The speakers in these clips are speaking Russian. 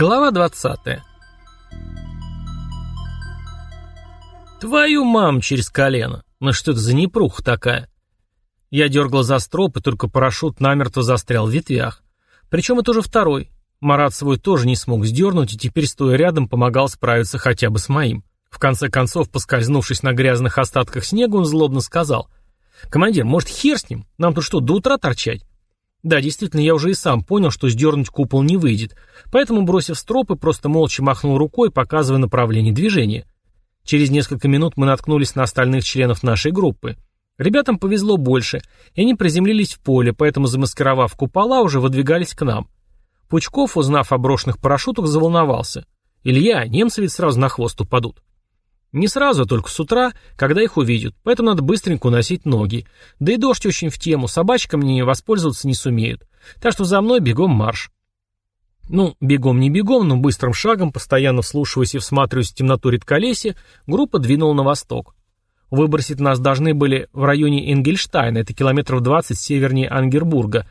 Глава 20 Твою мам через колено. Ну что это за непруха такая? Я дергал за строп, и только парашют намертво застрял в ветвях. Причем это уже второй. Марат свой тоже не смог сдернуть, и теперь, стоя рядом, помогал справиться хотя бы с моим. В конце концов, поскользнувшись на грязных остатках снега, он злобно сказал. «Командир, может, хер с ним? Нам тут что, до утра торчать?» Да, действительно, я уже и сам понял, что сдернуть купол не выйдет, поэтому, бросив стропы, просто молча махнул рукой, показывая направление движения. Через несколько минут мы наткнулись на остальных членов нашей группы. Ребятам повезло больше, и они приземлились в поле, поэтому, замаскировав купола, уже выдвигались к нам. Пучков, узнав о брошенных парашютах, заволновался. «Илья, немцы ведь сразу на хвост упадут». Не сразу, а только с утра, когда их увидят, поэтому надо быстренько уносить ноги. Да и дождь очень в тему, собачкам мне воспользоваться не сумеют. Так что за мной бегом марш. Ну, бегом не бегом, но быстрым шагом, постоянно вслушиваясь и всматриваясь в темноту редколесья, группа двинула на восток. Выбросить нас должны были в районе Энгельштайна, это километров 20 севернее Ангербурга,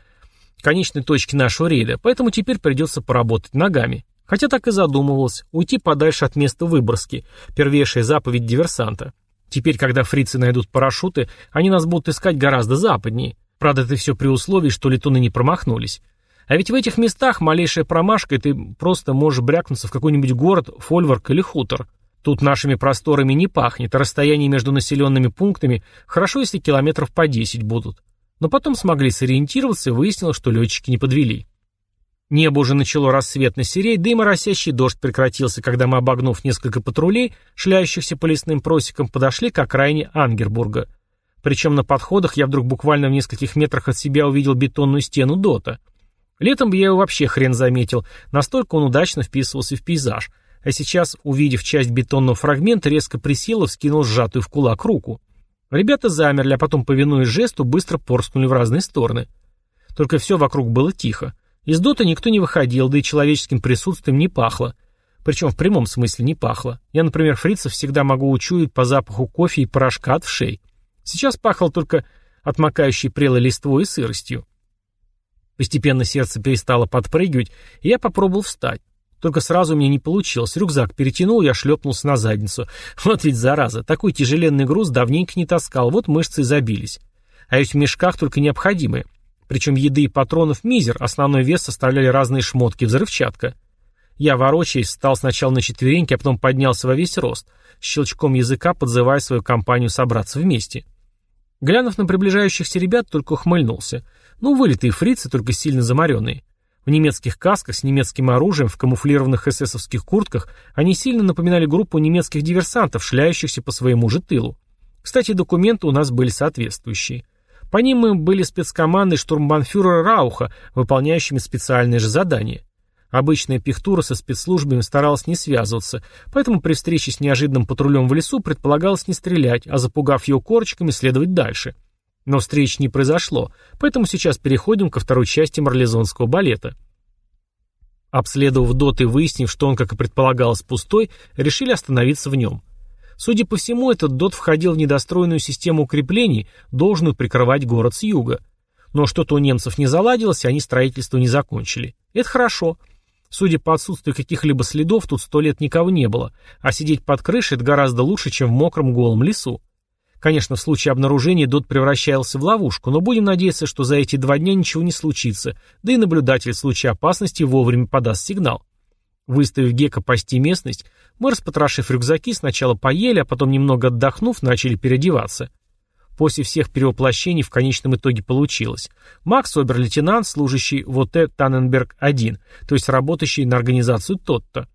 конечной точки нашего рейда, поэтому теперь придется поработать ногами. Хотя так и задумывалось, уйти подальше от места выброски, первейшая заповедь диверсанта. Теперь, когда фрицы найдут парашюты, они нас будут искать гораздо западнее. Правда, это все при условии, что летуны не промахнулись. А ведь в этих местах малейшая промашка, и ты просто можешь брякнуться в какой-нибудь город, фольворк или хутор. Тут нашими просторами не пахнет, а расстояние между населенными пунктами хорошо, если километров по 10 будут. Но потом смогли сориентироваться и выяснилось, что летчики не подвели. Небо уже начало рассветно сереть, да и моросящий дождь прекратился, когда мы, обогнув несколько патрулей, шляющихся по лесным просекам, подошли к окраине Ангербурга. Причем на подходах я вдруг буквально в нескольких метрах от себя увидел бетонную стену Дота. Летом бы я его вообще хрен заметил, настолько он удачно вписывался в пейзаж. А сейчас, увидев часть бетонного фрагмента, резко присел и вскинул сжатую в кулак руку. Ребята замерли, а потом, повинуясь жесту, быстро порскнули в разные стороны. Только все вокруг было тихо. Из дота никто не выходил, да и человеческим присутствием не пахло. Причем в прямом смысле не пахло. Я, например, фрицев всегда могу учуять по запаху кофе и порошка от вшей. Сейчас пахло только отмокающей прелой листвой и сыростью. Постепенно сердце перестало подпрыгивать, и я попробовал встать. Только сразу меня не получилось. Рюкзак перетянул, я шлепнулся на задницу. Вот ведь зараза, такой тяжеленный груз давненько не таскал, вот мышцы забились. А ведь в мешках только необходимое. Причем еды и патронов мизер, основной вес составляли разные шмотки и взрывчатка. Я, ворочаясь, встал сначала на четвереньки, а потом поднялся во весь рост, щелчком языка подзывая свою компанию собраться вместе. Глянув на приближающихся ребят, только ухмыльнулся. Ну, вылитые фрицы, только сильно замаренные. В немецких касках с немецким оружием, в камуфлированных эсэсовских куртках они сильно напоминали группу немецких диверсантов, шляющихся по своему же тылу. Кстати, документы у нас были соответствующие. По ним были спецкомандой штурмбанфюрера Рауха, выполняющими специальные же задания. Обычная пихтура со спецслужбами старалась не связываться, поэтому при встрече с неожиданным патрулем в лесу предполагалось не стрелять, а запугав ее корочками, следовать дальше. Но встреч не произошло, поэтому сейчас переходим ко второй части марлезонского балета. Обследовав дот и выяснив, что он, как и предполагалось, пустой, решили остановиться в нем. Судя по всему, этот дот входил в недостроенную систему укреплений, должную прикрывать город с юга. Но что-то у немцев не заладилось, и они строительство не закончили. Это хорошо. Судя по отсутствию каких-либо следов, тут сто лет никого не было, а сидеть под крышей – это гораздо лучше, чем в мокром голом лесу. Конечно, в случае обнаружения дот превращался в ловушку, но будем надеяться, что за эти два дня ничего не случится, да и наблюдатель в случае опасности вовремя подаст сигнал. Выставив Гека пасти местность, мы, распотрошив рюкзаки, сначала поели, а потом, немного отдохнув, начали переодеваться. После всех перевоплощений в конечном итоге получилось. Макс – обер-лейтенант, служащий в ОТ Танненберг-1, то есть работающий на организацию Тотто.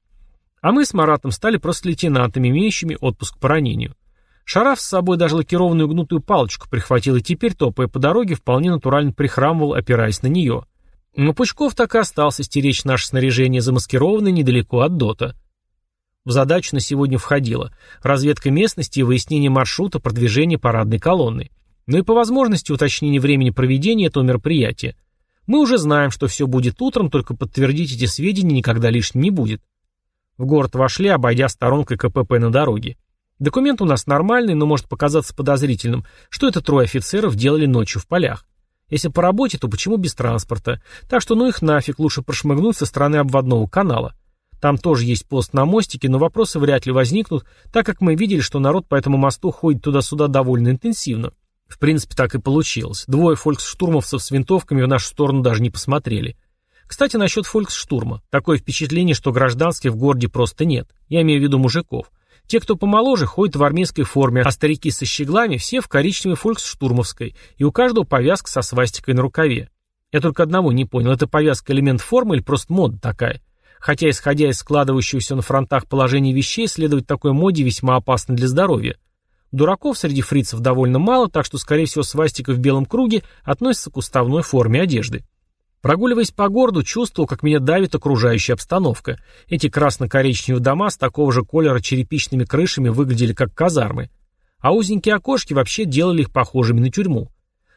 А мы с Маратом стали просто лейтенантами, имеющими отпуск по ранению. Шараф с собой даже лакированную гнутую палочку прихватил и теперь, топая по дороге, вполне натурально прихрамывал, опираясь на нее. Но Пучков так и остался стеречь наше снаряжение, замаскированное недалеко от ДОТа. В задачу на сегодня входило разведка местности и выяснение маршрута продвижения парадной колонны. Ну и по возможности уточнение времени проведения этого мероприятия. Мы уже знаем, что все будет утром, только подтвердить эти сведения никогда лишним не будет. В город вошли, обойдя сторонкой КПП на дороге. Документ у нас нормальный, но может показаться подозрительным, что это трое офицеров делали ночью в полях. Если по работе, то почему без транспорта? Так что ну их нафиг, лучше прошмыгнуть со стороны обводного канала. Там тоже есть пост на мостике, но вопросы вряд ли возникнут, так как мы видели, что народ по этому мосту ходит туда-сюда довольно интенсивно. В принципе, так и получилось. Двое фольксштурмовцев с винтовками в нашу сторону даже не посмотрели. Кстати, насчет фольксштурма. Такое впечатление, что гражданских в городе просто нет. Я имею в виду мужиков. Те, кто помоложе, ходят в армейской форме, а старики со щеглами все в коричневой фольксштурмовской, и у каждого повязка со свастикой на рукаве. Я только одного не понял, это повязка элемент формы или просто мода такая? Хотя, исходя из складывающегося на фронтах положения вещей, следовать такой моде весьма опасно для здоровья. Дураков среди фрицев довольно мало, так что, скорее всего, свастика в белом круге относится к уставной форме одежды. Прогуливаясь по городу, чувствовал, как меня давит окружающая обстановка. Эти красно-коричневые дома с такого же колера черепичными крышами выглядели как казармы. А узенькие окошки вообще делали их похожими на тюрьму.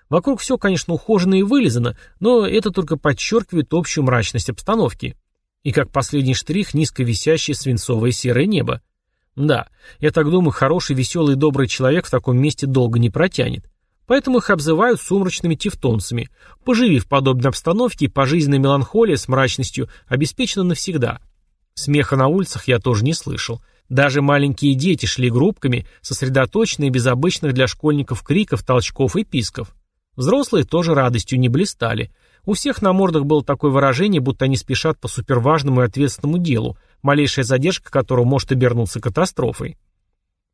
Вокруг все, конечно, ухожено и вылизано, но это только подчеркивает общую мрачность обстановки. И как последний штрих низко висящее свинцовое серое небо. Да, я так думаю, хороший, веселый и добрый человек в таком месте долго не протянет. Поэтому их обзывают сумрачными тевтонцами. Поживи в подобной обстановке, пожизненная меланхолия с мрачностью обеспечена навсегда. Смеха на улицах я тоже не слышал. Даже маленькие дети шли группками, сосредоточенные без обычных для школьников криков, толчков и писков. Взрослые тоже радостью не блистали. У всех на мордах было такое выражение, будто они спешат по суперважному и ответственному делу, малейшая задержка которого может обернуться катастрофой.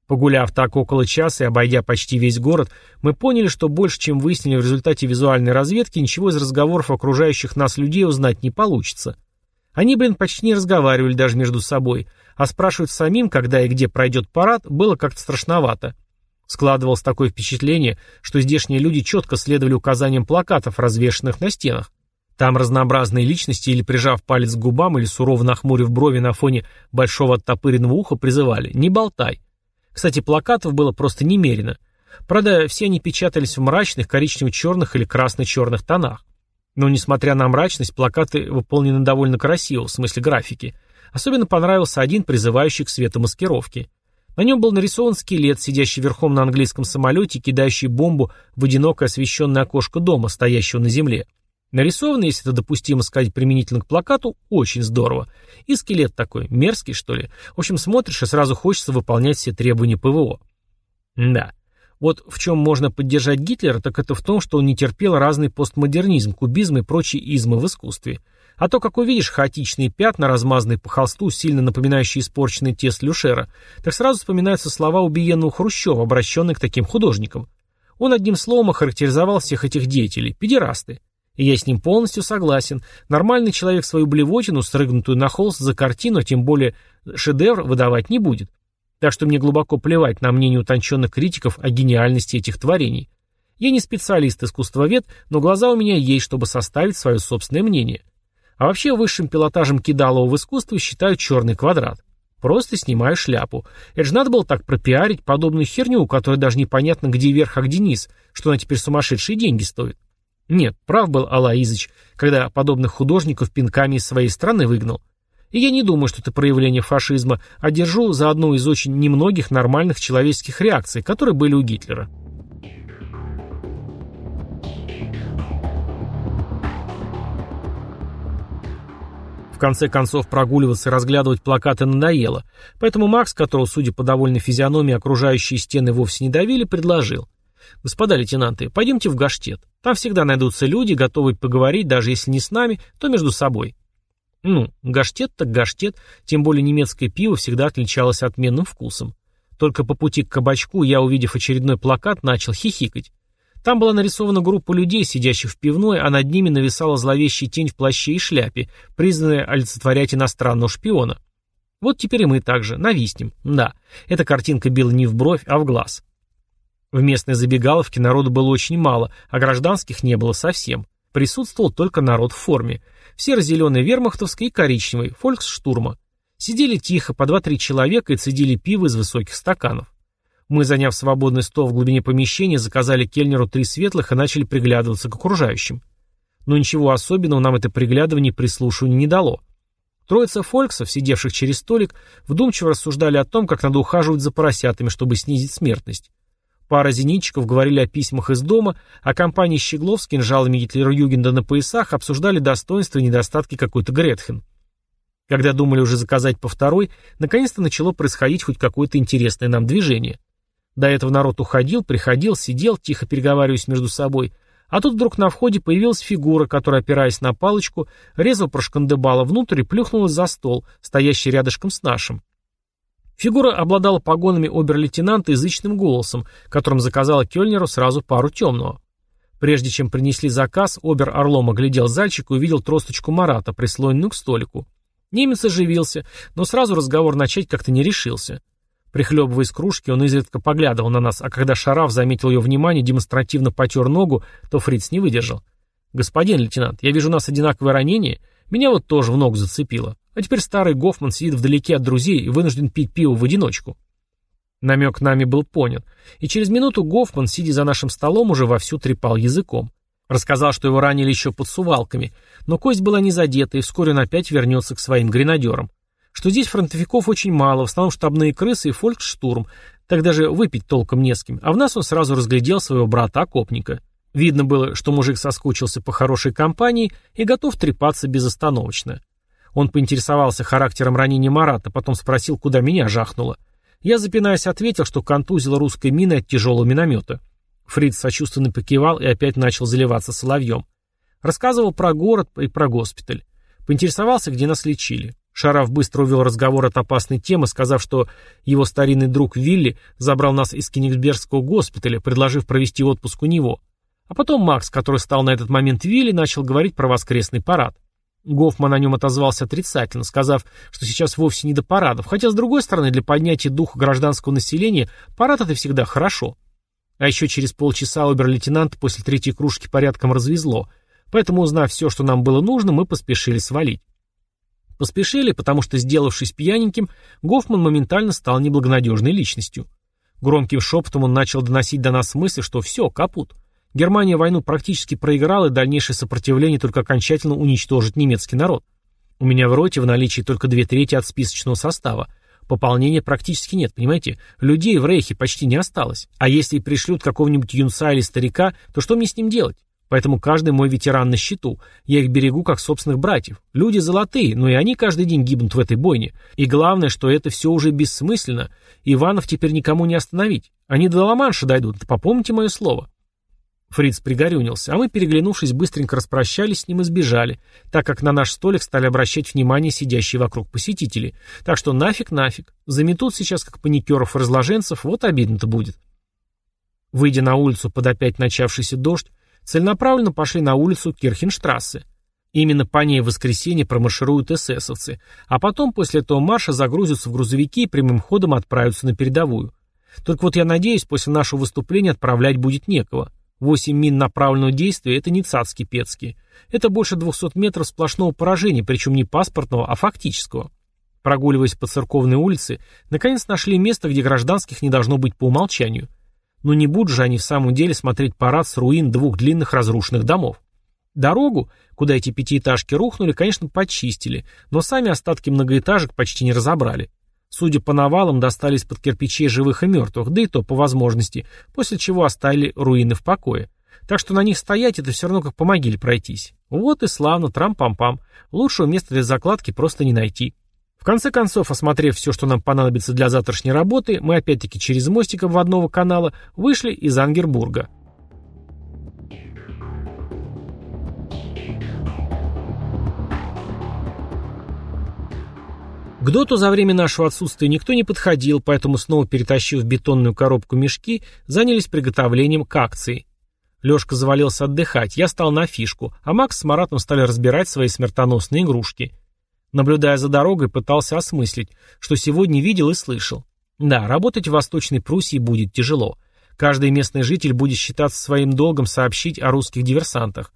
Погуляв так около часа и обойдя почти весь город, мы поняли, что больше, чем выяснили в результате визуальной разведки, ничего из разговоров окружающих нас людей узнать не получится. Они, блин, почти не разговаривали даже между собой, а спрашивать самим, когда и где пройдет парад, было как-то страшновато. Складывалось такое впечатление, что здешние люди четко следовали указаниям плакатов, развешанных на стенах. Там разнообразные личности или прижав палец к губам, или сурово нахмурив брови на фоне большого оттопыренного уха, призывали «Не болтай». Кстати, плакатов было просто немерено. Правда, все они печатались в мрачных, коричнево-черных или красно-черных тонах. Но, несмотря на мрачность, плакаты выполнены довольно красиво, в смысле графики. Особенно понравился один, призывающий к светомаскировке. На нем был нарисован скелет, сидящий верхом на английском самолете, кидающий бомбу в одинокое освещенное окошко дома, стоящего на земле. Нарисовано, если это допустимо сказать применительно к плакату, очень здорово. И скелет такой, мерзкий, что ли. В общем, смотришь, и сразу хочется выполнять все требования ПВО. Да. Вот в чем можно поддержать Гитлера, так это в том, что он не терпел разный постмодернизм, кубизм и прочие измы в искусстве. А то, как увидишь хаотичные пятна, размазанные по холсту, сильно напоминающие испорченный тест Люшера, так сразу вспоминаются слова убиенного Хрущева, обращенные к таким художникам. Он одним словом охарактеризовал всех этих деятелей – педерасты. И я с ним полностью согласен. Нормальный человек свою блевотину, срыгнутую на холст за картину, а тем более шедевр, выдавать не будет. Так что мне глубоко плевать на мнение утонченных критиков о гениальности этих творений. Я не специалист-искусствовед, но глаза у меня есть, чтобы составить свое собственное мнение. А вообще высшим пилотажем кидалова в искусстве считают черный квадрат. Просто снимаю шляпу. Это же надо было так пропиарить подобную херню, у которой даже непонятно, где верх, а где низ, что она теперь сумасшедшие деньги стоит. Нет, прав был Алаизыч, когда подобных художников пинками из своей страны выгнал. И я не думаю, что это проявление фашизма, а держу за одну из очень немногих нормальных человеческих реакций, которые были у Гитлера. Конце концов, прогуливаться и разглядывать плакаты надоело, поэтому Макс, которого, судя по довольной физиономии, окружающие стены вовсе не давили, предложил. «Господа лейтенанты, пойдемте в Гаштет. Там всегда найдутся люди, готовые поговорить, даже если не с нами, то между собой». Ну, Гаштет так Гаштет, тем более немецкое пиво всегда отличалось отменным вкусом. Только по пути к кабачку я, увидев очередной плакат, начал хихикать. Там была нарисована группа людей, сидящих в пивной, а над ними нависала зловещая тень в плаще и шляпе, признанная олицетворять иностранного шпиона. Вот теперь и мы также нависнем. Да, эта картинка била не в бровь, а в глаз. В местной забегаловке народу было очень мало, а гражданских не было совсем. Присутствовал только народ в форме. Серо-зеленый вермахтовский и коричневый, фольксштурма. Сидели тихо, по два-три человека и цедили пиво из высоких стаканов. Мы, заняв свободный стол в глубине помещения, заказали кельнеру три светлых и начали приглядываться к окружающим. Но ничего особенного нам это приглядывание и прислушивание не дало. Троица фольксов, сидевших через столик, вдумчиво рассуждали о том, как надо ухаживать за поросятами, чтобы снизить смертность. Пара зенитчиков говорили о письмах из дома, а компания Щеглов с кинжалами Гитлер-Югенда на поясах обсуждали достоинства и недостатки какой-то Гретхен. Когда думали уже заказать по второй, наконец-то начало происходить хоть какое-то интересное нам движение. До этого народ уходил, приходил, сидел, тихо переговариваясь между собой, а тут вдруг на входе появилась фигура, которая, опираясь на палочку, резво прошкандыбала внутрь и плюхнулась за стол, стоящий рядышком с нашим. Фигура обладала погонами обер-лейтенанта и язычным голосом, которым заказала Кёльнеру сразу пару темного. Прежде чем принесли заказ, Обер Орлом оглядел зальчик и увидел тросточку Марата, прислоненную к столику. Немец оживился, но сразу разговор начать как-то не решился. Прихлебывая из кружки, он изредка поглядывал на нас, а когда Шараф заметил ее внимание, демонстративно потер ногу, то Фриц не выдержал. «Господин лейтенант, я вижу у нас одинаковое ранение. Меня вот тоже в ногу зацепило. А теперь старый Гофман сидит вдалеке от друзей и вынужден пить пиво в одиночку». Намек нами был понят, и через минуту Гофман, сидя за нашим столом, уже вовсю трепал языком. Рассказал, что его ранили еще под сувалками, но кость была не задета, и вскоре он опять вернется к своим гренадерам. Что здесь фронтовиков очень мало, в основном штабные крысы и фольксштурм, так даже выпить толком не с кем, а в нас он сразу разглядел своего брата-окопника. Видно было, что мужик соскучился по хорошей компании и готов трепаться безостановочно. Он поинтересовался характером ранения Марата, потом спросил, куда меня жахнуло. Я, запинаясь, ответил, что контузил русской мины от тяжелого миномета. Фриц сочувственно покивал и опять начал заливаться соловьем. Рассказывал про город и про госпиталь. Поинтересовался, где нас лечили. Шараф быстро увел разговор от опасной темы, сказав, что его старинный друг Вилли забрал нас из Кенигсбергского госпиталя, предложив провести отпуск у него. А потом Макс, который стал на этот момент Вилли, начал говорить про воскресный парад. Гофман о нем отозвался отрицательно, сказав, что сейчас вовсе не до парадов, хотя, с другой стороны, для поднятия духа гражданского населения парад это всегда хорошо. А еще через полчаса обер-лейтенант после третьей кружки порядком развезло, поэтому, узнав все, что нам было нужно, мы поспешили свалить. Поспешили, потому что, сделавшись пьяненьким, Гофман моментально стал неблагонадежной личностью. Громким шепотом он начал доносить до нас мысль, что все, капут. Германия войну практически проиграла, и дальнейшее сопротивление только окончательно уничтожит немецкий народ. У меня в роте в наличии только две трети от списочного состава. Пополнения практически нет, понимаете? Людей в рейхе почти не осталось. А если пришлют какого-нибудь юнца или старика, то что мне с ним делать? Поэтому каждый мой ветеран на счету. Я их берегу как собственных братьев. Люди золотые, но и они каждый день гибнут в этой бойне. И главное, что это все уже бессмысленно. Иванов теперь никому не остановить. Они до Ла-Манша дойдут, попомните мое слово. Фриц пригорюнился, а мы, переглянувшись, быстренько распрощались с ним и сбежали, так как на наш столик стали обращать внимание сидящие вокруг посетители. Так что нафиг, нафиг. Заметут сейчас, как паникеров и разложенцев, вот обидно-то будет. Выйдя на улицу под опять начавшийся дождь, целенаправленно пошли на улицу Кирхенштрассе. Именно по ней в воскресенье промаршируют эсэсовцы, а потом после этого марша загрузятся в грузовики и прямым ходом отправятся на передовую. Только вот я надеюсь, после нашего выступления отправлять будет некого. Восемь мин направленного действия – это не цацки-пецки. Это больше 200 метров сплошного поражения, причем не паспортного, а фактического. Прогуливаясь по церковной улице, наконец нашли место, где гражданских не должно быть по умолчанию. Но не будут же они в самом деле смотреть парад с руин двух длинных разрушенных домов. Дорогу, куда эти пятиэтажки рухнули, конечно, почистили, но сами остатки многоэтажек почти не разобрали. Судя по навалам, достались под кирпичей живых и мертвых, да и то по возможности, после чего оставили руины в покое. Так что на них стоять это все равно как по могиле пройтись. Вот и славно, трам-пам-пам. Лучшего места для закладки просто не найти. В конце концов, осмотрев все, что нам понадобится для завтрашней работы, мы опять-таки через мостик обводного канала вышли из Ангербурга. К доту за время нашего отсутствия никто не подходил, поэтому снова перетащив бетонную коробку мешки, занялись приготовлением к акции. Лёшка завалился отдыхать, я стал на фишку, а Макс с Маратом стали разбирать свои смертоносные игрушки. Наблюдая за дорогой, пытался осмыслить, что сегодня видел и слышал. Да, работать в Восточной Пруссии будет тяжело. Каждый местный житель будет считаться своим долгом сообщить о русских диверсантах.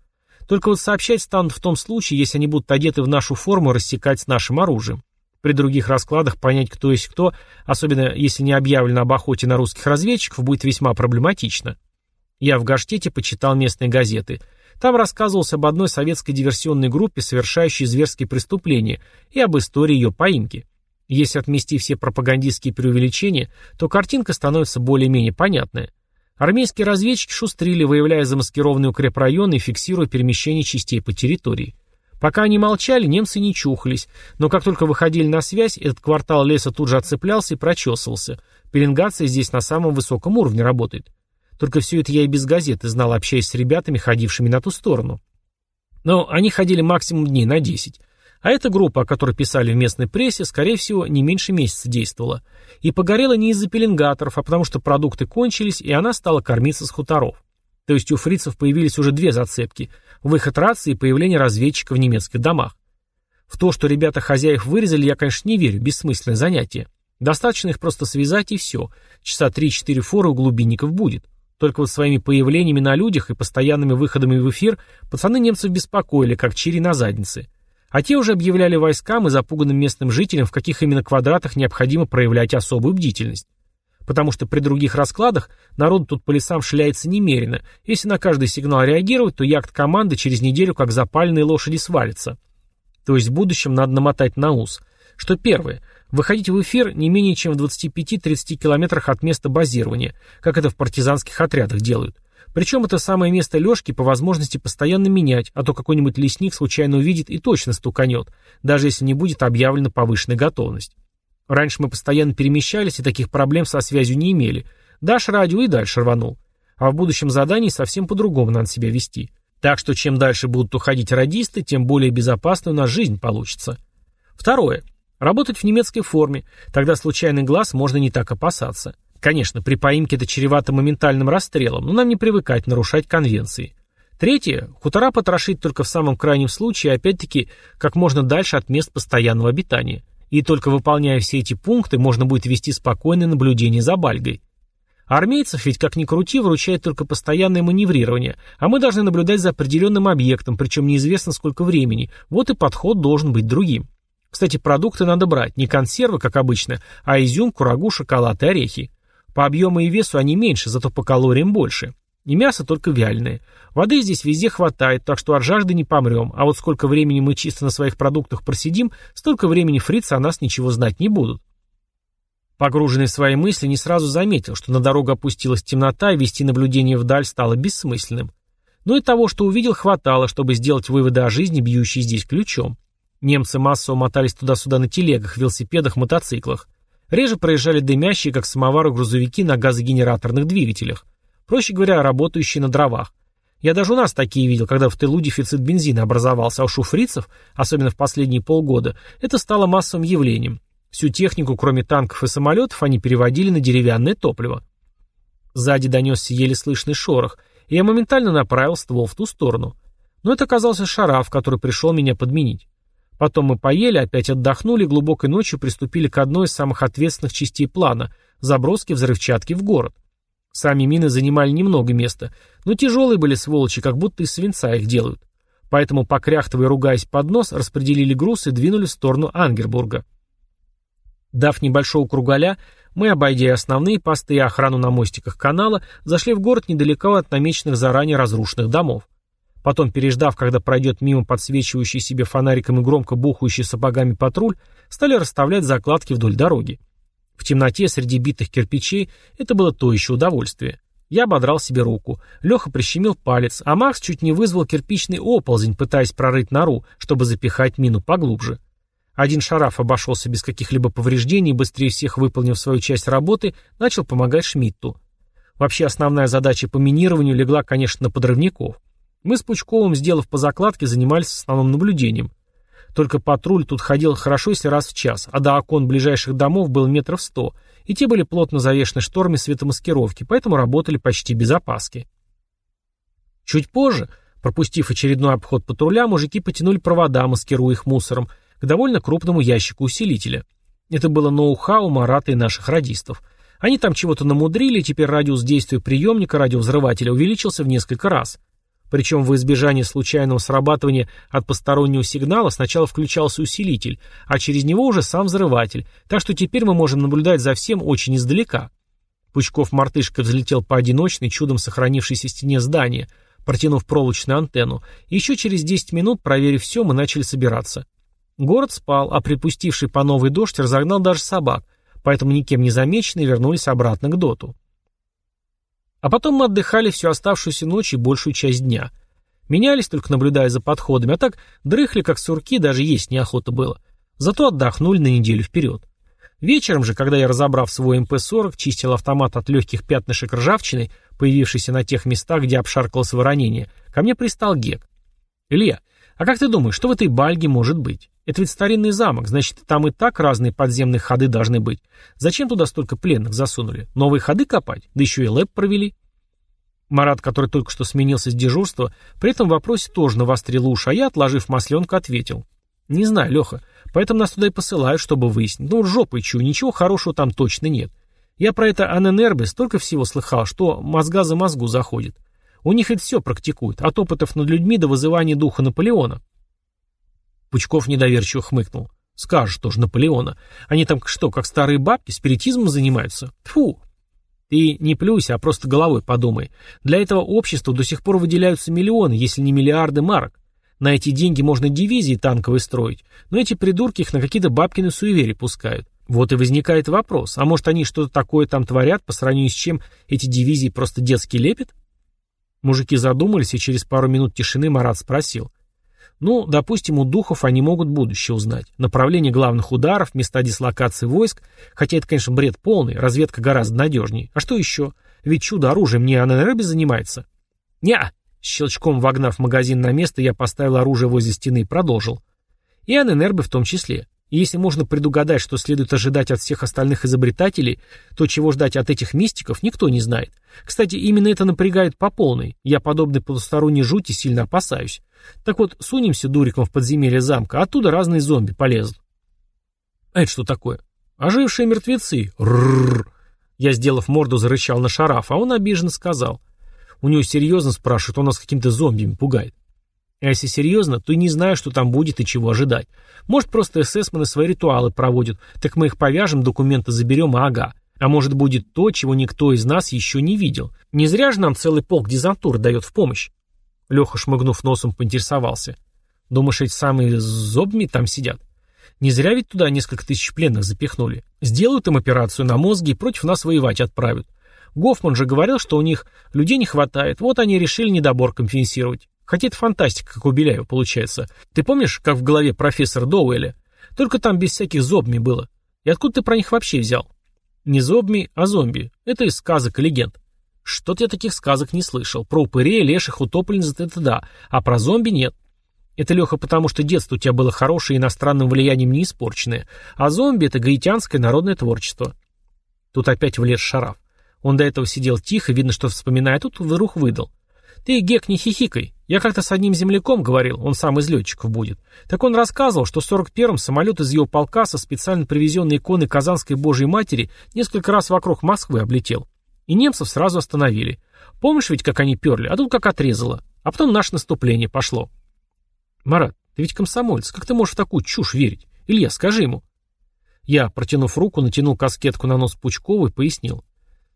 Только вот сообщать станут в том случае, если они будут одеты в нашу форму и рассекать с нашим оружием. При других раскладах понять, кто есть кто, особенно если не объявлено об охоте на русских разведчиков, будет весьма проблематично. Я в Гаштете почитал местные газеты. Там рассказывалось об одной советской диверсионной группе, совершающей зверские преступления, и об истории ее поимки. Если отмести все пропагандистские преувеличения, то картинка становится более-менее понятная. Армейские разведчики шустрили, выявляя замаскированные укрепрайоны и фиксируя перемещение частей по территории. Пока они молчали, немцы не чухались, но как только выходили на связь, этот квартал леса тут же отцеплялся и прочесывался. Пеленгация здесь на самом высоком уровне работает. Только все это я и без газеты знал, общаясь с ребятами, ходившими на ту сторону. Но они ходили максимум дней на 10. А эта группа, о которой писали в местной прессе, скорее всего, не меньше месяца действовала. И погорела не из-за пеленгаторов, а потому что продукты кончились, и она стала кормиться с хуторов. То есть у фрицев появились уже две зацепки – выход рации и появление разведчика в немецких домах. В то, что ребята хозяев вырезали, я, конечно, не верю, бессмысленное занятие. Достаточно их просто связать и все. Часа 3-4 форы у глубинников будет. Только вот своими появлениями на людях и постоянными выходами в эфир пацаны немцев беспокоили, как чири на заднице. А те уже объявляли войскам и запуганным местным жителям, в каких именно квадратах необходимо проявлять особую бдительность. Потому что при других раскладах народ тут по лесам шляется немерено. Если на каждый сигнал реагировать, то яхт команды через неделю как запаленные лошади свалится. То есть в будущем надо намотать на ус. Что первое – Выходить в эфир не менее чем в 25-30 километрах от места базирования, как это в партизанских отрядах делают. Причем это самое место лёжки по возможности постоянно менять, а то какой-нибудь лесник случайно увидит и точно стуканет, даже если не будет объявлена повышенная готовность. Раньше мы постоянно перемещались и таких проблем со связью не имели. Дашь радио и дальше рванул. А в будущем задании совсем по-другому надо себя вести. Так что чем дальше будут уходить радисты, тем более безопасной у нас жизнь получится. Второе. Работать в немецкой форме, тогда случайный глаз можно не так опасаться. Конечно, при поимке это чревато моментальным расстрелом, но нам не привыкать нарушать конвенции. Третье. Хутора потрошить только в самом крайнем случае, опять-таки, как можно дальше от мест постоянного обитания. И только выполняя все эти пункты, можно будет вести спокойное наблюдение за Бальгой. Армейцев ведь, как ни крути, выручает только постоянное маневрирование, а мы должны наблюдать за определенным объектом, причем неизвестно сколько времени, вот и подход должен быть другим. Кстати, продукты надо брать, не консервы, как обычно, а изюм, курагу, шоколад и орехи. По объему и весу они меньше, зато по калориям больше. И мясо только вяленое. Воды здесь везде хватает, так что от жажды не помрем, а вот сколько времени мы чисто на своих продуктах просидим, столько времени фрицы о нас ничего знать не будут. Погруженный в свои мысли, не сразу заметил, что на дорогу опустилась темнота, и вести наблюдение вдаль стало бессмысленным. Но и того, что увидел, хватало, чтобы сделать выводы о жизни, бьющей здесь ключом. Немцы массово мотались туда-сюда на телегах, велосипедах, мотоциклах. Реже проезжали дымящие, как самовары, грузовики на газогенераторных двигателях. Проще говоря, работающие на дровах. Я даже у нас такие видел, когда в тылу дефицит бензина образовался, а у шуфрицев, особенно в последние полгода, это стало массовым явлением. Всю технику, кроме танков и самолетов, они переводили на деревянное топливо. Сзади донесся еле слышный шорох, и я моментально направил ствол в ту сторону. Но это оказался шараф, который пришел меня подменить. Потом мы поели, опять отдохнули глубокой ночью приступили к одной из самых ответственных частей плана – заброски взрывчатки в город. Сами мины занимали немного места, но тяжелые были сволочи, как будто из свинца их делают. Поэтому, покряхтывая и ругаясь под нос, распределили груз и двинули в сторону Ангербурга. Дав небольшого кругаля, мы, обойдя основные посты и охрану на мостиках канала, зашли в город недалеко от намеченных заранее разрушенных домов. Потом, переждав, когда пройдет мимо подсвечивающий себе фонариком и громко бухающий сапогами патруль, стали расставлять закладки вдоль дороги. В темноте среди битых кирпичей это было то еще удовольствие. Я ободрал себе руку. Леха прищемил палец, а Макс чуть не вызвал кирпичный оползень, пытаясь прорыть нору, чтобы запихать мину поглубже. Один шараф обошелся без каких-либо повреждений, быстрее всех выполнив свою часть работы, начал помогать Шмидту. Вообще основная задача по минированию легла, конечно, на подрывников. Мы с Пучковым, сделав по закладке, занимались основным наблюдением. Только патруль тут ходил хорошо, если раз в час, а до окон ближайших домов было метров сто, и те были плотно завешены шторами светомаскировки, поэтому работали почти без опаски. Чуть позже, пропустив очередной обход патруля, мужики потянули провода, маскируя их мусором, к довольно крупному ящику усилителя. Это было ноу-хау Марата и наших радистов. Они там чего-то намудрили, и теперь радиус действия приемника радиовзрывателя увеличился в несколько раз. Причем в избежание случайного срабатывания от постороннего сигнала сначала включался усилитель, а через него уже сам взрыватель, так что теперь мы можем наблюдать за всем очень издалека. Пучков-мартышка взлетел по одиночной, чудом сохранившейся стене здания, протянув проволочную антенну, еще через 10 минут, проверив все, мы начали собираться. Город спал, а припустивший по новой дождь разогнал даже собак, поэтому никем не замеченные вернулись обратно к доту. А потом мы отдыхали всю оставшуюся ночь и большую часть дня. Менялись, только наблюдая за подходами, а так дрыхли, как сурки, даже есть неохота было. Зато отдохнули на неделю вперед. Вечером же, когда я, разобрав свой МП-40, чистил автомат от легких пятнышек ржавчины, появившейся на тех местах, где обшаркалось воронение, ко мне пристал Гек. «Илья, а как ты думаешь, что в этой бальге может быть? Это ведь старинный замок, значит, там и так разные подземные ходы должны быть. Зачем туда столько пленных засунули? Новые ходы копать? Да еще и лэп провели». Марат, который только что сменился с дежурства, при этом вопросе тоже навострил уши, а я, отложив масленку, ответил. «Не знаю, Леха. Поэтому нас туда и посылают, чтобы выяснить. Ну, жопой чую, ничего хорошего там точно нет. Я про это Аненербе столько всего слыхал, что мозга за мозгу заходит. У них это все практикуют, от опытов над людьми до вызывания духа Наполеона. Пучков недоверчиво хмыкнул. Скажешь тоже Наполеона. Они там что, как старые бабки, спиритизмом занимаются? Фу. Ты не плюйся, а просто головой подумай. Для этого общества до сих пор выделяются миллионы, если не миллиарды марок. На эти деньги можно дивизии танковые строить, но эти придурки их на какие-то бабкины суеверия пускают. Вот и возникает вопрос, а может они что-то такое там творят, по сравнению с чем эти дивизии просто детский лепет? Мужики задумались, и через пару минут тишины Марат спросил. Ну, допустим, у духов они могут будущее узнать. Направление главных ударов, места дислокации войск, хотя это, конечно, бред полный, разведка гораздо надежнее. А что еще? Ведь чудо оружием не Аненербе занимается. Неа, Щелчком вогнав магазин на место, я поставил оружие возле стены и продолжил. И Аненербе в том числе. И если можно предугадать, что следует ожидать от всех остальных изобретателей, то чего ждать от этих мистиков, никто не знает. Кстати, именно это напрягает по полной. Я подобной потусторонней жути сильно опасаюсь. Так вот, сунемся дуриком в подземелье замка, оттуда разные зомби полезут. А это что такое? Ожившие мертвецы. Ррррр. Я, сделав морду, зарычал на шараф, а он обиженно сказал. У него серьезно спрашивают, он нас каким-то зомбиями пугает. А если серьезно, то и не знаю, что там будет и чего ожидать. Может, просто эсэсмены свои ритуалы проводят, так мы их повяжем, документы заберем, а ага. А может, будет то, чего никто из нас еще не видел. Не зря же нам целый полк дезантур дает в помощь. Леха, шмыгнув носом, поинтересовался. Думаешь, эти самые зомби там сидят? Не зря ведь туда несколько тысяч пленных запихнули. Сделают им операцию на мозге и против нас воевать отправят. Гофман же говорил, что у них людей не хватает, вот они решили недобор компенсировать. Хотя это фантастика, как у Беляева получается. Ты помнишь, как в голове профессора Доуэля? Только там без всяких зобми было. И откуда ты про них вообще взял? Не зобми, а зомби. Это из сказок и легенд. Что-то я таких сказок не слышал. Про упырей, леших, утопленниц это да, а про зомби нет. Это, Леха, потому что детство у тебя было хорошее и иностранным влиянием не испорченное, а зомби — это гаитянское народное творчество. Тут опять влез Шараф. Он до этого сидел тихо, видно, что вспоминает, тут вырух выдал. «Ты, Гек, не хихикай. Я как-то с одним земляком говорил, он сам из летчиков будет. Так он рассказывал, что в 41-м самолет из его полка со специально привезенной иконы Казанской Божьей Матери несколько раз вокруг Москвы облетел. И немцев сразу остановили. Помнишь ведь, как они перли, а тут как отрезало. А потом наше наступление пошло». «Марат, ты ведь комсомолец, как ты можешь в такую чушь верить? Илья, скажи ему». Я, протянув руку, натянул каскетку на нос Пучкову и пояснил.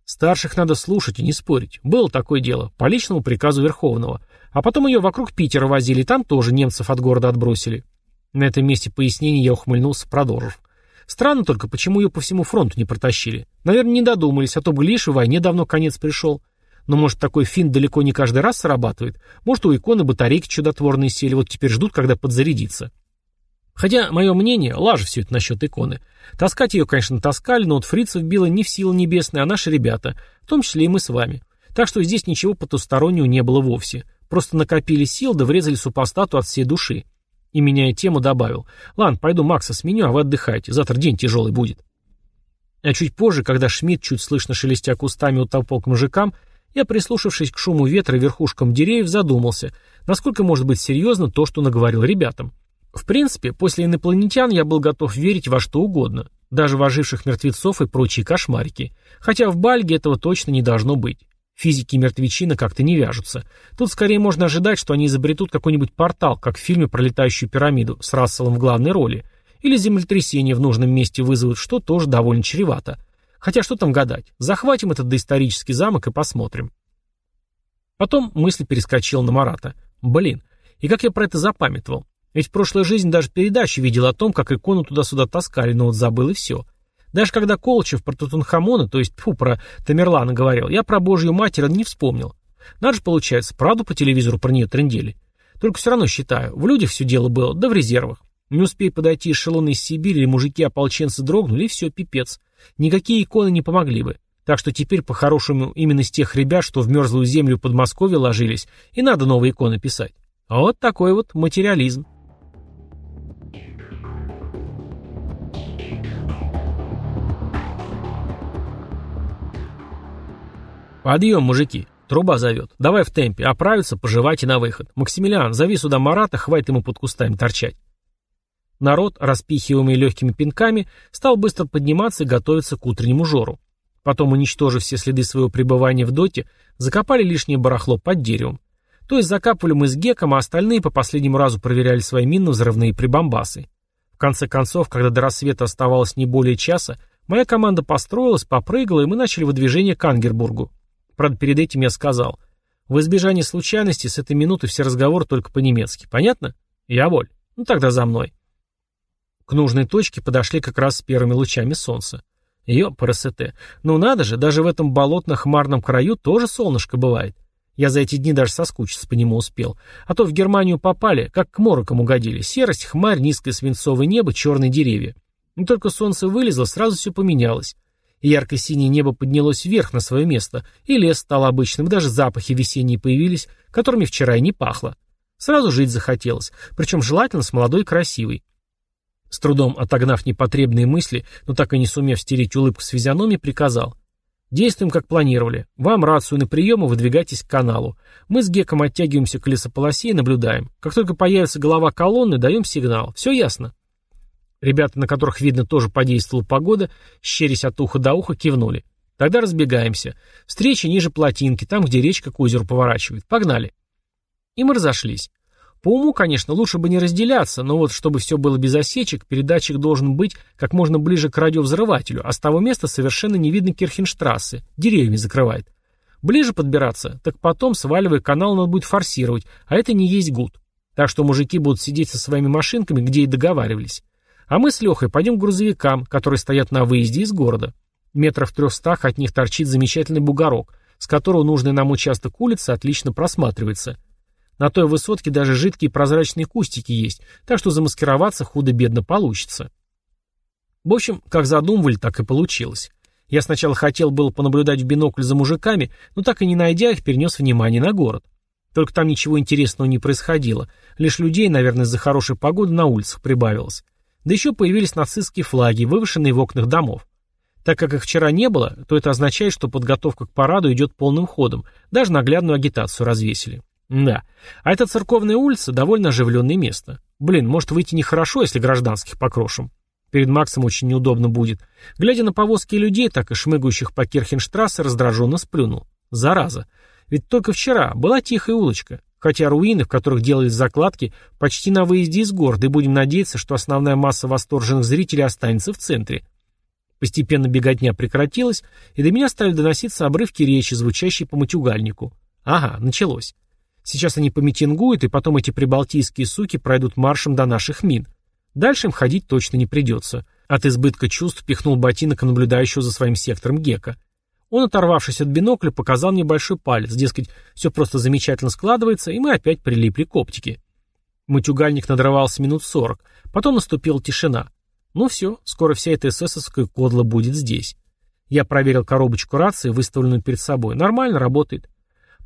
Старших надо слушать и не спорить. Было такое дело, по личному приказу Верховного. А потом ее вокруг Питера возили, там тоже немцев от города отбросили. На этом месте пояснений я ухмыльнулся, продолжив. Странно только, почему ее по всему фронту не протащили. Наверное, не додумались, а то бы лишь в войне давно конец пришел. Но может такой финт далеко не каждый раз срабатывает. Может у иконы батарейки чудотворные сели, вот теперь ждут, когда подзарядится. Хотя, мое мнение, лажа все это насчет иконы. Таскать ее, конечно, таскали, но вот фрицев било не в силу небесной, а наши ребята, в том числе и мы с вами. Так что здесь ничего потустороннего не было вовсе. Просто накопили сил, да врезали супостату от всей души. И, меняя тему, добавил. Ладно, пойду Макса сменю, а вы отдыхайте. Завтра день тяжелый будет. А чуть позже, когда Шмидт, чуть слышно шелестя кустами, утопал к мужикам, я, прислушавшись к шуму ветра и верхушкам деревьев, задумался, насколько может быть серьезно то, что наговорил ребятам. В принципе, после инопланетян я был готов верить во что угодно, даже в оживших мертвецов и прочие кошмарики, хотя в Бальге этого точно не должно быть. Физики и мертвечина как-то не вяжутся. Тут скорее можно ожидать, что они изобретут какой-нибудь портал, как в фильме про летающую пирамиду с Расселом в главной роли, или землетрясение в нужном месте вызовут, что тоже довольно чревато. Хотя что там гадать, захватим этот доисторический замок и посмотрим. Потом мысль перескочила на Марата. Блин, и как я про это запамятовал? Ведь в прошлой жизни даже передачи видел о том, как икону туда-сюда таскали, но вот забыл и все. Даже когда Колчев про Тутанхамона, то есть фу, про Тамерлана говорил, я про Божью Матерь не вспомнил. Надо же, получается, правду по телевизору про нее трындели. Только все равно считаю, в людях все дело было, да в резервах. Не успей подойти эшелоны из Сибири, или мужики-ополченцы дрогнули, и все, пипец. Никакие иконы не помогли бы. Так что теперь, по-хорошему, именно с тех ребят, что в мерзлую землю Подмосковья ложились, и надо новые иконы писать. А вот такой вот материализм. «Подъем, мужики!» Труба зовет. «Давай в темпе, оправиться, пожевать и на выход. Максимилиан, зови сюда Марата, хватит ему под кустами торчать». Народ, распихиваемый легкими пинками, стал быстро подниматься и готовиться к утреннему жору. Потом, уничтожив все следы своего пребывания в доте, закопали лишнее барахло под деревом. То есть закапывали мы с Геком, а остальные по последнему разу проверяли свои минно-взрывные прибамбасы. В конце концов, когда до рассвета оставалось не более часа, моя команда построилась, попрыгала, и мы начали выдвижение к Ангербургу. Правда, перед этим я сказал, в избежание случайности с этой минуты все разговоры только по-немецки. Понятно? Я воль. Ну тогда за мной. К нужной точке подошли как раз с первыми лучами солнца. Ёпрст. Ну надо же, даже в этом болотно-хмарном краю тоже солнышко бывает. Я за эти дни даже соскучиться по нему успел. А то в Германию попали, как к морокам угодили. Серость, хмарь, низкое свинцовое небо, черные деревья. Но только солнце вылезло, сразу все поменялось. Ярко-синее небо поднялось вверх на свое место, и лес стал обычным, даже запахи весенние появились, которыми вчера и не пахло. Сразу жить захотелось, причем желательно с молодой красивой. С трудом отогнав непотребные мысли, но так и не сумев стереть улыбку с физиономии, приказал. «Действуем, как планировали. Вам рацию на прием выдвигайтесь к каналу. Мы с Геком оттягиваемся к лесополосе и наблюдаем. Как только появится голова колонны, даем сигнал. Все ясно?» Ребята, на которых, видно, тоже подействовала погода, щерясь от уха до уха, кивнули. «Тогда разбегаемся. Встреча ниже плотинки, там, где речка к озеру поворачивает. Погнали!» И мы разошлись. По уму, конечно, лучше бы не разделяться, но вот чтобы все было без осечек, передатчик должен быть как можно ближе к радиовзрывателю, а с того места совершенно не видно Кирхенштрассе, деревьями закрывает. Ближе подбираться, так потом, сваливая канал, надо будет форсировать, а это не есть гуд. Так что мужики будут сидеть со своими машинками, где и договаривались. А мы с Лехой пойдем к грузовикам, которые стоят на выезде из города. Метров в трехстах от них торчит замечательный бугорок, с которого нужный нам участок улицы отлично просматривается – на той высотке даже жидкие прозрачные кустики есть, так что замаскироваться худо-бедно получится. В общем, как задумывали, так и получилось. Я сначала хотел было понаблюдать в бинокль за мужиками, но так и не найдя их, перенес внимание на город. Только там ничего интересного не происходило. Лишь людей, наверное, из-за хорошей погоды на улицах прибавилось. Да еще появились нацистские флаги, вывешенные в окнах домов. Так как их вчера не было, то это означает, что подготовка к параду идет полным ходом. Даже наглядную агитацию развесили. Да. А эта церковная улица довольно оживленное место. Блин, может выйти нехорошо, если гражданских покрошим. Перед Максом очень неудобно будет. Глядя на повозки людей, так и шмыгающих по Кирхенштрассе, раздраженно сплюнул. Зараза. Ведь только вчера была тихая улочка. Хотя руины, в которых делались закладки, почти на выезде из города, и будем надеяться, что основная масса восторженных зрителей останется в центре. Постепенно беготня прекратилась, и до меня стали доноситься обрывки речи, звучащие по матюгальнику. Ага, началось. Сейчас они помитингуют, и потом эти прибалтийские суки пройдут маршем до наших мин. Дальше им ходить точно не придется. От избытка чувств пихнул ботинок наблюдающего за своим сектором Гека. Он, оторвавшись от бинокля, показал мне большой палец, дескать, все просто замечательно складывается, и мы опять прилипли к оптике. Матюгальник надрывался минут сорок, потом наступила тишина. Ну все, скоро вся эта эсэсовская кодла будет здесь. Я проверил коробочку рации, выставленную перед собой. Нормально, работает.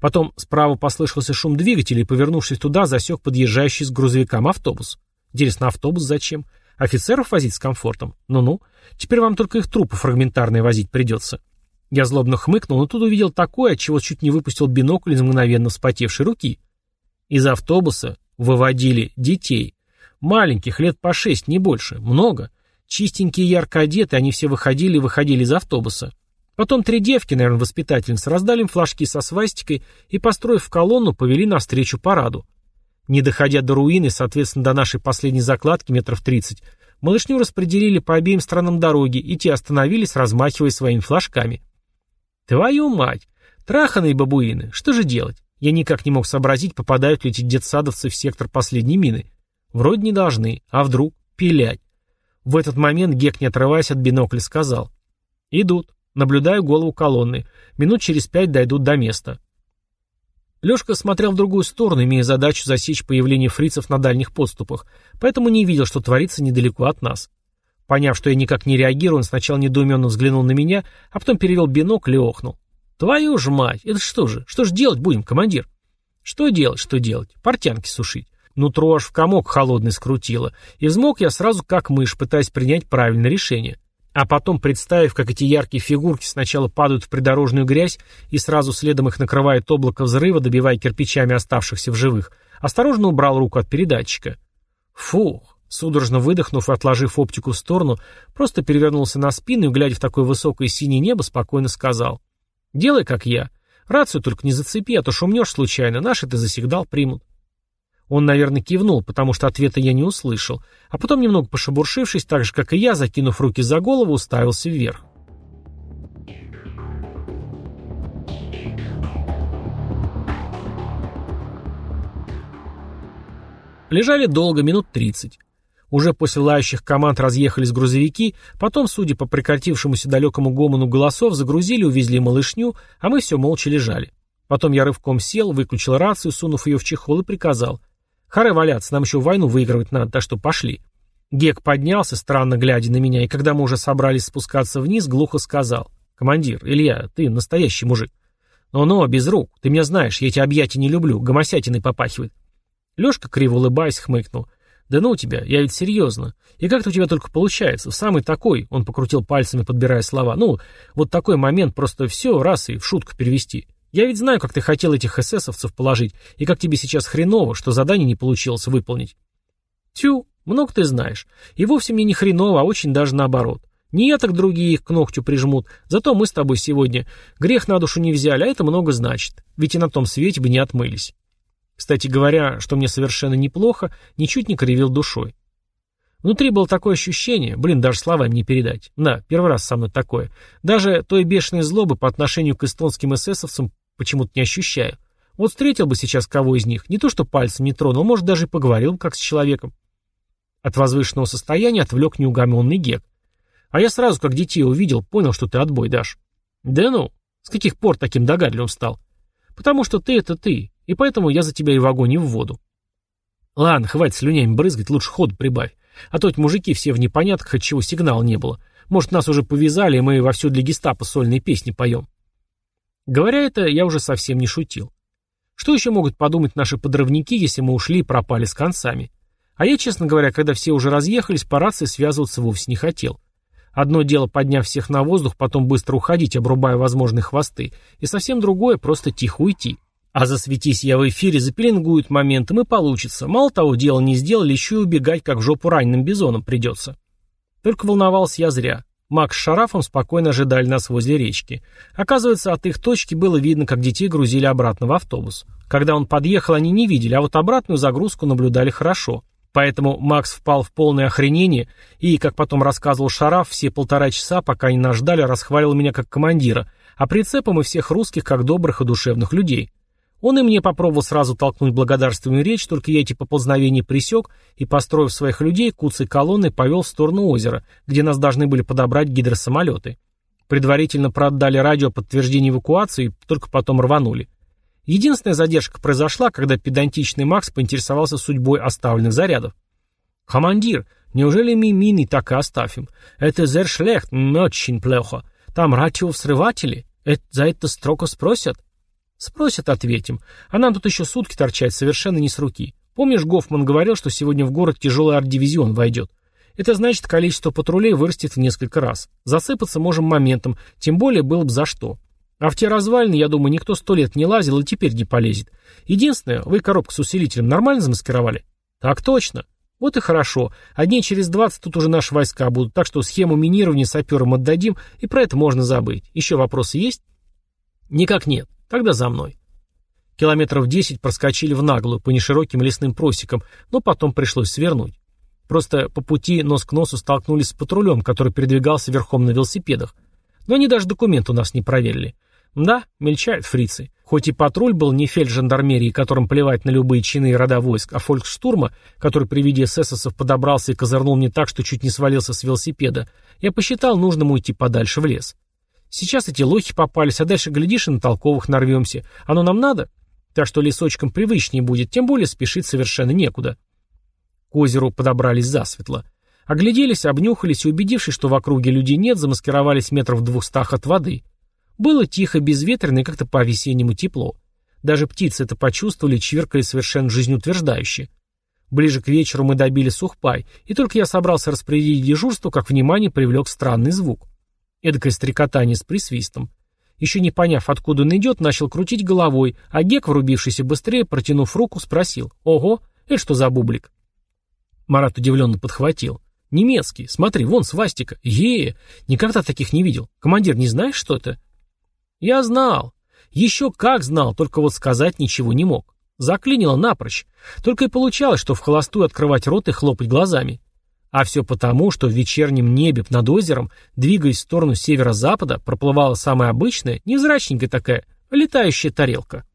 Потом справа послышался шум двигателя, и, повернувшись туда, засек подъезжающий с грузовиком автобус. Интересно, автобус зачем? Офицеров возить с комфортом? Ну-ну. Теперь вам только их трупы фрагментарные возить придется. Я злобно хмыкнул, но тут увидел такое, от чего чуть не выпустил бинокль из мгновенно вспотевшей руки. Из автобуса выводили детей. Маленьких, лет по шесть, не больше. Много. Чистенькие ярко одеты, они все выходили и выходили из автобуса. Потом три девки, наверное, воспитательницы, раздали им флажки со свастикой и, построив колонну, повели навстречу параду. Не доходя до руины, соответственно, до нашей последней закладки метров тридцать, малышню распределили по обеим сторонам дороги, и те остановились, размахивая своими флажками. Твою мать! Траханые бабуины! Что же делать? Я никак не мог сообразить, попадают ли эти детсадовцы в сектор последней мины. Вроде не должны, а вдруг пилять. В этот момент Гек, не отрываясь от бинокля, сказал. «Идут. Наблюдаю голову колонны. Минут через пять дойдут до места. Лёшка смотрел в другую сторону, имея задачу засечь появление фрицев на дальних подступах, поэтому не видел, что творится недалеко от нас. Поняв, что я никак не реагирую, он сначала недоуменно взглянул на меня, а потом перевел бинокль и охнул. «Твою ж мать! Это что же? Что ж делать будем, командир?» «Что делать, что делать? Портянки сушить». Нутро аж в комок холодный скрутило, и взмок я сразу как мышь, пытаясь принять правильное решение. А потом, представив, как эти яркие фигурки сначала падают в придорожную грязь и сразу следом их накрывает облако взрыва, добивая кирпичами оставшихся в живых, осторожно убрал руку от передатчика. Фух! Судорожно выдохнув и отложив оптику в сторону, просто перевернулся на спину и, глядя в такое высокое синее небо, спокойно сказал. «Делай, как я. Рацию только не зацепи, а то шумнешь случайно, наши ты засигдал примут». Он, наверное, кивнул, потому что ответа я не услышал, а потом, немного пошебуршившись, так же, как и я, закинув руки за голову, уставился вверх. Лежали долго, минут тридцать. Уже после лающих команд разъехались грузовики, потом, судя по прекратившемуся далекому гомону голосов, загрузили, увезли малышню, а мы все молча лежали. Потом я рывком сел, выключил рацию, сунув ее в чехол и приказал. Харе валяться, нам еще войну выигрывать надо, так что пошли. Гек поднялся, странно глядя на меня, и когда мы уже собрались спускаться вниз, глухо сказал. «Командир, Илья, ты настоящий мужик». «Но-но, без рук. Ты меня знаешь, я эти объятия не люблю, гомосятиной попахивает». Лешка, криво улыбаясь, хмыкнул. «Да ну тебя, я ведь серьезно. И как-то у тебя только получается. В самый такой...» Он покрутил пальцами, подбирая слова. «Ну, вот такой момент, просто все, раз и в шутку перевести. Я ведь знаю, как ты хотел этих эсэсовцев положить, и как тебе сейчас хреново, что задание не получилось выполнить. Тю, много ты знаешь. И вовсе мне не хреново, а очень даже наоборот. Не я, так другие их к ногтю прижмут. Зато мы с тобой сегодня грех на душу не взяли, а это много значит. Ведь и на том свете бы не отмылись. Кстати говоря, что мне совершенно неплохо, ничуть не кривил душой. Внутри было такое ощущение, блин, даже словами не передать. Да, первый раз со мной такое. Даже той бешеной злобы по отношению к эстонским эсэсовцам Почему-то не ощущаю. Вот встретил бы сейчас кого из них, не то что пальцем не тронул, может, даже и поговорил, как с человеком. От возвышенного состояния отвлек неугомонный гек. А я сразу, как детей увидел, понял, что ты отбой дашь. Да ну, с каких пор таким догадливым стал? Потому что ты — это ты, и поэтому я за тебя и в огонь, и в воду. Ладно, хватит слюнями брызгать, лучше ход прибавь. А то эти мужики все в непонятках, от чего сигнала не было. Может, нас уже повязали, и мы вовсю для гестапо сольные песни поем. Говоря это, я уже совсем не шутил. Что еще могут подумать наши подрывники, если мы ушли и пропали с концами? А я, честно говоря, когда все уже разъехались, по рации связываться вовсе не хотел. Одно дело подняв всех на воздух, потом быстро уходить, обрубая возможные хвосты, и совсем другое — просто тихо уйти. А засветись я в эфире, запеленгуют моментом и получится. Мало того, дело не сделали, еще и убегать, как в жопу раненым бизоном придется. Только волновался я зря. Макс с Шарафом спокойно ожидали нас возле речки. Оказывается, от их точки было видно, как детей грузили обратно в автобус. Когда он подъехал, они не видели, а вот обратную загрузку наблюдали хорошо. Поэтому Макс впал в полное охренение и, как потом рассказывал Шараф, все полтора часа, пока они нас ждали, расхваливал меня как командира, а прицепом и всех русских как добрых и душевных людей. Он и мне попробовал сразу толкнуть благодарственную речь, только я эти поползновения присек и, построив своих людей, куцей колонной повел в сторону озера, где нас должны были подобрать гидросамолеты. Предварительно продали радио подтверждение эвакуации, только потом рванули. Единственная задержка произошла, когда педантичный Макс поинтересовался судьбой оставленных зарядов. «Командир, неужели мы мины так и оставим? Это schlecht, очень плохо. Там радиовсрыватели? Это, за это строго спросят?» Спросят, ответим. А нам тут еще сутки торчать совершенно не с руки. Помнишь, Гофман говорил, что сегодня в город тяжелый арт-дивизион войдет? Это значит, количество патрулей вырастет в несколько раз. Засыпаться можем моментом, тем более было бы за что. А в те развалины, я думаю, никто сто лет не лазил и теперь не полезет. Единственное, вы коробку с усилителем нормально замаскировали? Так точно. Вот и хорошо. А дней через двадцать тут уже наши войска будут, так что схему минирования саперам отдадим, и про это можно забыть. Еще вопросы есть? Никак нет. Тогда за мной. Километров десять проскочили в наглую, по нешироким лесным просекам, но потом пришлось свернуть. Просто по пути нос к носу столкнулись с патрулем, который передвигался верхом на велосипедах. Но они даже документ у нас не проверили. Да, мельчают фрицы. Хоть и патруль был не фельджандармерии, которым плевать на любые чины и рода войск, а фолькштурма, который при виде эсэсовцев подобрался и козырнул мне так, что чуть не свалился с велосипеда, я посчитал нужным уйти подальше в лес. Сейчас эти лохи попались, а дальше, глядишь, и на толковых нарвемся. Оно нам надо? Так что лесочкам привычнее будет, тем более спешить совершенно некуда. К озеру подобрались засветло. Огляделись, обнюхались и, убедившись, что в округе людей нет, замаскировались метров двухстах от воды. Было тихо, безветренно и как-то по-весеннему тепло. Даже птицы это почувствовали и чиркали совершенно жизнеутверждающе. Ближе к вечеру мы добили сухпай, и только я собрался распределить дежурство, как внимание привлек странный звук. Эдакое стрекотание с присвистом. Еще не поняв, откуда он идет, начал крутить головой, а Гек, врубившийся быстрее, протянув руку, спросил «Ого, это что за бублик?» Марат удивленно подхватил. «Немецкий. Смотри, вон свастика. Е, никогда таких не видел. Командир, не знаешь, что это?» «Я знал. Еще как знал, только вот сказать ничего не мог. Заклинило напрочь. Только и получалось, что в холостую открывать рот и хлопать глазами. А все потому, что в вечернем небе над озером, двигаясь в сторону северо-запада, проплывала самая обычная, невзрачненькая такая, летающая тарелка.